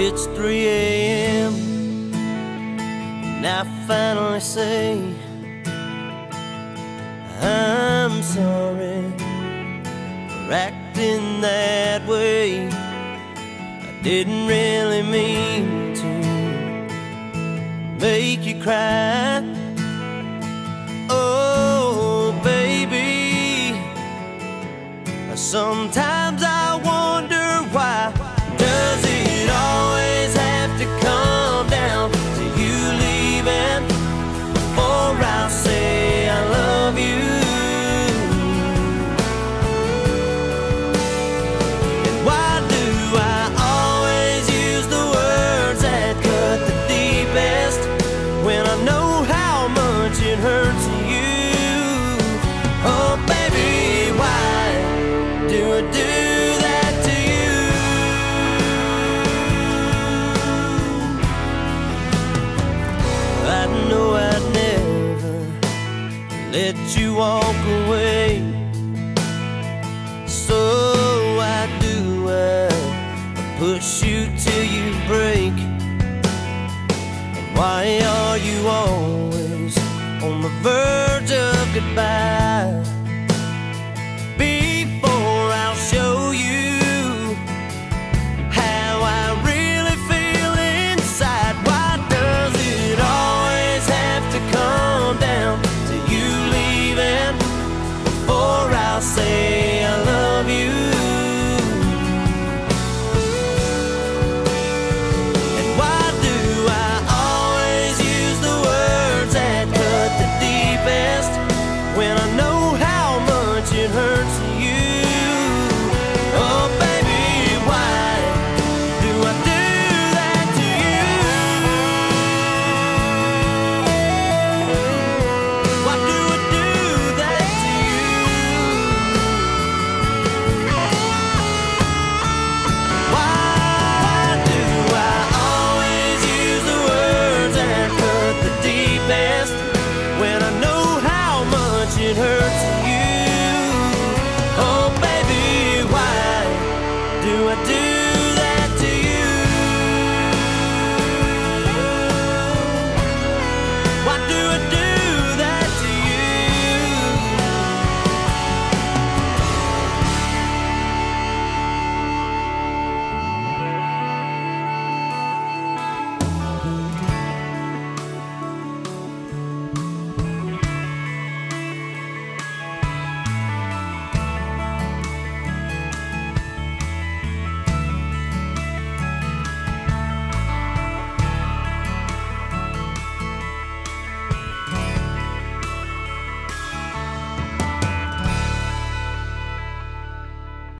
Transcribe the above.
It's 3 a.m. And I finally say, I'm sorry for acting that way. I didn't really mean to make you cry. Oh, baby. Sometimes it hurts you? Oh, baby, why do I do that to you? I know I'd never let you walk away. So I do I push you till you break. And why are you the goodbye? wanted her